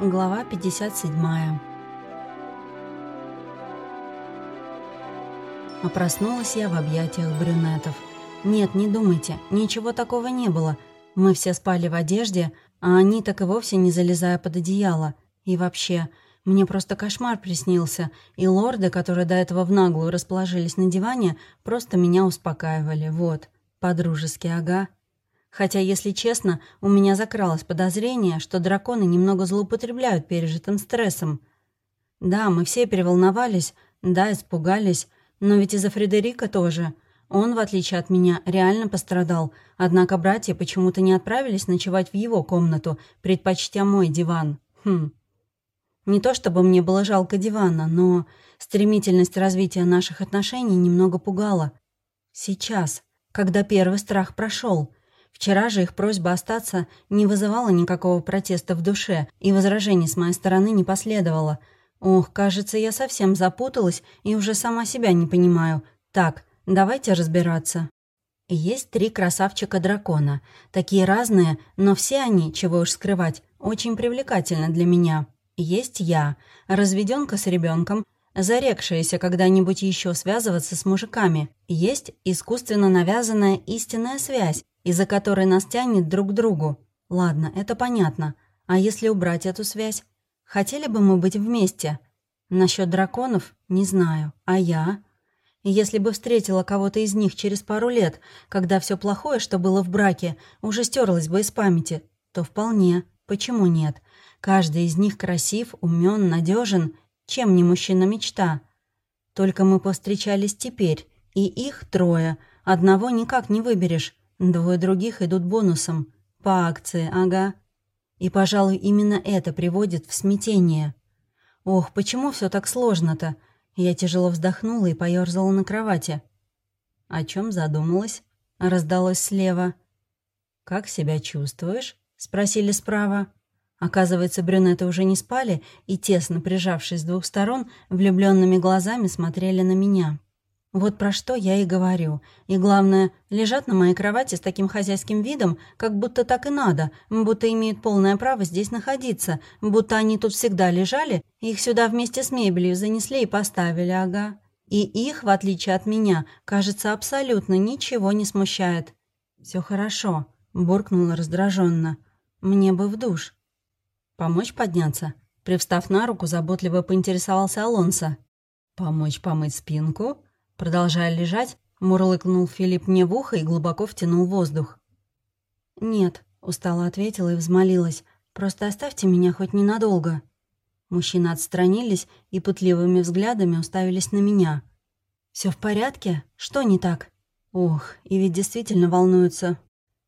Глава 57 А проснулась я в объятиях брюнетов. Нет, не думайте, ничего такого не было. Мы все спали в одежде, а они так и вовсе не залезая под одеяло. И вообще, мне просто кошмар приснился, и лорды, которые до этого в наглую расположились на диване, просто меня успокаивали, вот. По-дружески, ага. Хотя, если честно, у меня закралось подозрение, что драконы немного злоупотребляют пережитым стрессом. Да, мы все переволновались, да, испугались, но ведь из-за Фредерика тоже. Он, в отличие от меня, реально пострадал, однако братья почему-то не отправились ночевать в его комнату, предпочтя мой диван. Хм. Не то чтобы мне было жалко дивана, но стремительность развития наших отношений немного пугала. Сейчас, когда первый страх прошел, Вчера же их просьба остаться не вызывала никакого протеста в душе, и возражений с моей стороны не последовало. Ох, кажется, я совсем запуталась и уже сама себя не понимаю. Так, давайте разбираться. Есть три красавчика-дракона. Такие разные, но все они, чего уж скрывать, очень привлекательны для меня. Есть я, разведенка с ребенком, зарекшаяся когда-нибудь еще связываться с мужиками. Есть искусственно навязанная истинная связь, из-за которой нас тянет друг к другу. Ладно, это понятно. А если убрать эту связь? Хотели бы мы быть вместе? Насчет драконов не знаю. А я? Если бы встретила кого-то из них через пару лет, когда все плохое, что было в браке, уже стерлось бы из памяти, то вполне. Почему нет? Каждый из них красив, умен, надежен. Чем не мужчина мечта? Только мы повстречались теперь, и их трое. Одного никак не выберешь. Двое других идут бонусом. По акции, ага. И, пожалуй, именно это приводит в смятение. Ох, почему все так сложно-то? Я тяжело вздохнула и поёрзала на кровати. «О чем задумалась?» — раздалось слева. «Как себя чувствуешь?» — спросили справа. Оказывается, брюнеты уже не спали и, тесно прижавшись с двух сторон, влюбленными глазами смотрели на меня. Вот про что я и говорю. И главное, лежат на моей кровати с таким хозяйским видом, как будто так и надо, будто имеют полное право здесь находиться, будто они тут всегда лежали, их сюда вместе с мебелью занесли и поставили, ага. И их, в отличие от меня, кажется, абсолютно ничего не смущает. Все хорошо», — буркнула раздраженно. «Мне бы в душ». «Помочь подняться?» Привстав на руку, заботливо поинтересовался Алонсо. «Помочь помыть спинку?» Продолжая лежать, мурлыкнул Филипп мне в ухо и глубоко втянул воздух. «Нет», — устало ответила и взмолилась, «просто оставьте меня хоть ненадолго». Мужчины отстранились и пытливыми взглядами уставились на меня. Все в порядке? Что не так?» «Ох, и ведь действительно волнуются».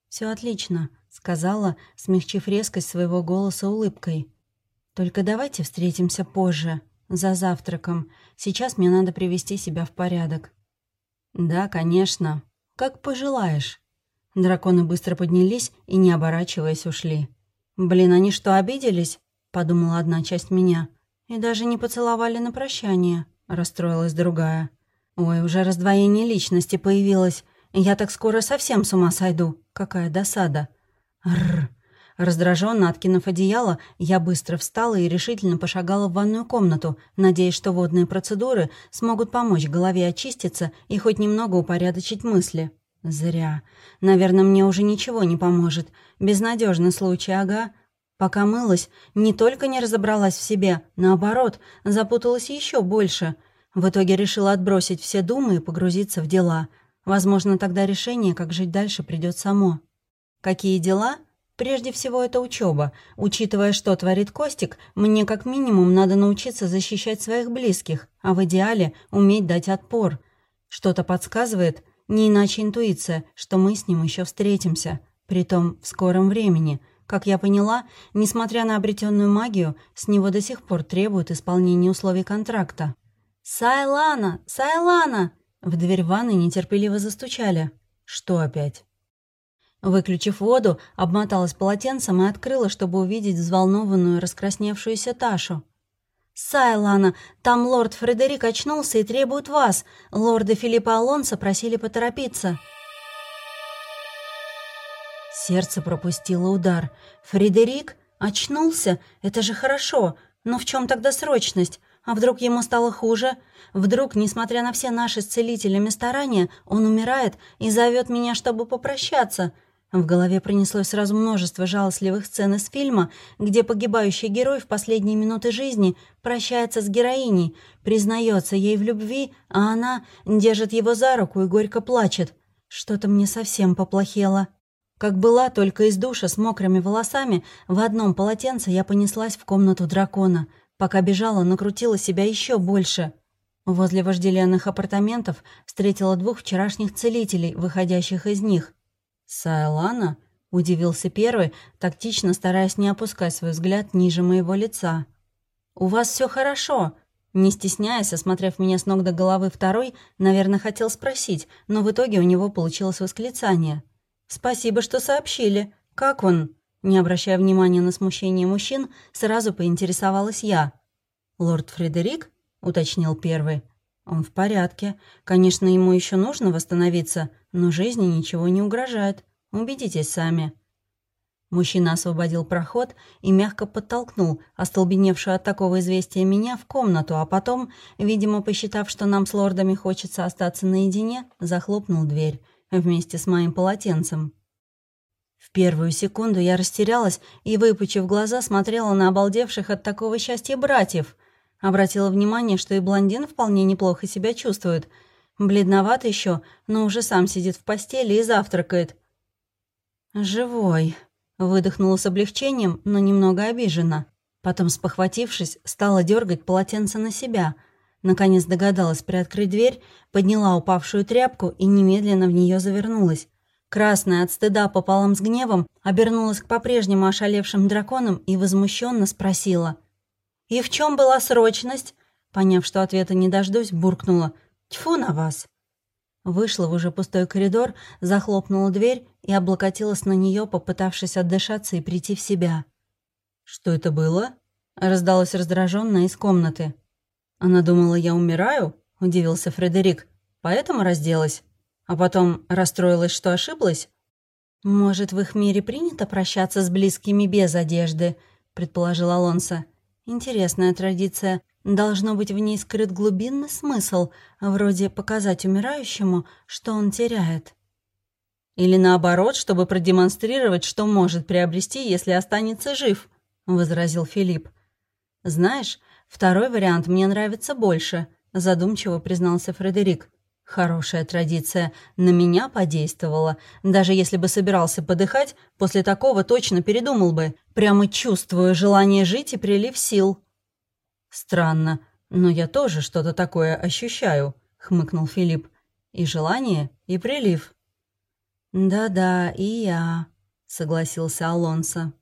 Все отлично», — сказала, смягчив резкость своего голоса улыбкой. «Только давайте встретимся позже, за завтраком. Сейчас мне надо привести себя в порядок». «Да, конечно. Как пожелаешь». Драконы быстро поднялись и, не оборачиваясь, ушли. «Блин, они что, обиделись?» — подумала одна часть меня. «И даже не поцеловали на прощание», — расстроилась другая. «Ой, уже раздвоение личности появилось. Я так скоро совсем с ума сойду. Какая досада». «Рррр, Раздраженно откинув одеяло, я быстро встала и решительно пошагала в ванную комнату, надеясь, что водные процедуры смогут помочь голове очиститься и хоть немного упорядочить мысли. Зря. Наверное, мне уже ничего не поможет. Безнадежный случай, ага. Пока мылась, не только не разобралась в себе, наоборот, запуталась еще больше. В итоге решила отбросить все думы и погрузиться в дела. Возможно, тогда решение, как жить дальше, придет само. Какие дела? Прежде всего, это учеба. Учитывая, что творит Костик, мне как минимум надо научиться защищать своих близких, а в идеале уметь дать отпор. Что-то подсказывает, не иначе интуиция, что мы с ним еще встретимся, притом в скором времени. Как я поняла, несмотря на обретенную магию, с него до сих пор требуют исполнения условий контракта. «Сайлана! Сайлана!» В дверь ванной нетерпеливо застучали. «Что опять?» Выключив воду, обмоталась полотенцем и открыла, чтобы увидеть взволнованную, раскрасневшуюся Ташу. «Сайлана, там лорд Фредерик очнулся и требует вас. Лорды Филиппа Алонсо просили поторопиться». Сердце пропустило удар. «Фредерик? Очнулся? Это же хорошо. Но в чем тогда срочность? А вдруг ему стало хуже? Вдруг, несмотря на все наши с целителями старания, он умирает и зовет меня, чтобы попрощаться? В голове пронеслось сразу множество жалостливых сцен из фильма, где погибающий герой в последние минуты жизни прощается с героиней, признается ей в любви, а она держит его за руку и горько плачет. Что-то мне совсем поплохело. Как была только из душа с мокрыми волосами, в одном полотенце я понеслась в комнату дракона. Пока бежала, накрутила себя еще больше. Возле вожделенных апартаментов встретила двух вчерашних целителей, выходящих из них. «Сайлана?» — удивился первый, тактично стараясь не опускать свой взгляд ниже моего лица. «У вас все хорошо», не стесняясь, осмотрев меня с ног до головы второй, наверное, хотел спросить, но в итоге у него получилось восклицание. «Спасибо, что сообщили. Как он?» Не обращая внимания на смущение мужчин, сразу поинтересовалась я. «Лорд Фредерик?» — уточнил первый. «Он в порядке. Конечно, ему еще нужно восстановиться, но жизни ничего не угрожает. Убедитесь сами». Мужчина освободил проход и мягко подтолкнул остолбеневшую от такого известия меня в комнату, а потом, видимо, посчитав, что нам с лордами хочется остаться наедине, захлопнул дверь вместе с моим полотенцем. В первую секунду я растерялась и, выпучив глаза, смотрела на обалдевших от такого счастья братьев. Обратила внимание, что и блондин вполне неплохо себя чувствует. Бледноват еще, но уже сам сидит в постели и завтракает. «Живой», Выдохнула с облегчением, но немного обижена. Потом, спохватившись, стала дергать полотенце на себя. Наконец догадалась приоткрыть дверь, подняла упавшую тряпку и немедленно в нее завернулась. Красная от стыда пополам с гневом обернулась к по-прежнему ошалевшим драконам и возмущенно спросила. «И в чем была срочность?» Поняв, что ответа не дождусь, буркнула. «Тьфу на вас!» Вышла в уже пустой коридор, захлопнула дверь и облокотилась на нее, попытавшись отдышаться и прийти в себя. «Что это было?» — раздалось раздраженно из комнаты. «Она думала, я умираю?» — удивился Фредерик. «Поэтому разделась? А потом расстроилась, что ошиблась?» «Может, в их мире принято прощаться с близкими без одежды?» — предположил Алонсо. «Интересная традиция. Должно быть в ней скрыт глубинный смысл, вроде показать умирающему, что он теряет. Или наоборот, чтобы продемонстрировать, что может приобрести, если останется жив, возразил Филипп. Знаешь, второй вариант мне нравится больше, задумчиво признался Фредерик. Хорошая традиция, на меня подействовала. Даже если бы собирался подыхать, после такого точно передумал бы. Прямо чувствую желание жить и прилив сил. «Странно, но я тоже что-то такое ощущаю», — хмыкнул Филипп. «И желание, и прилив». «Да-да, и я», — согласился Алонсо.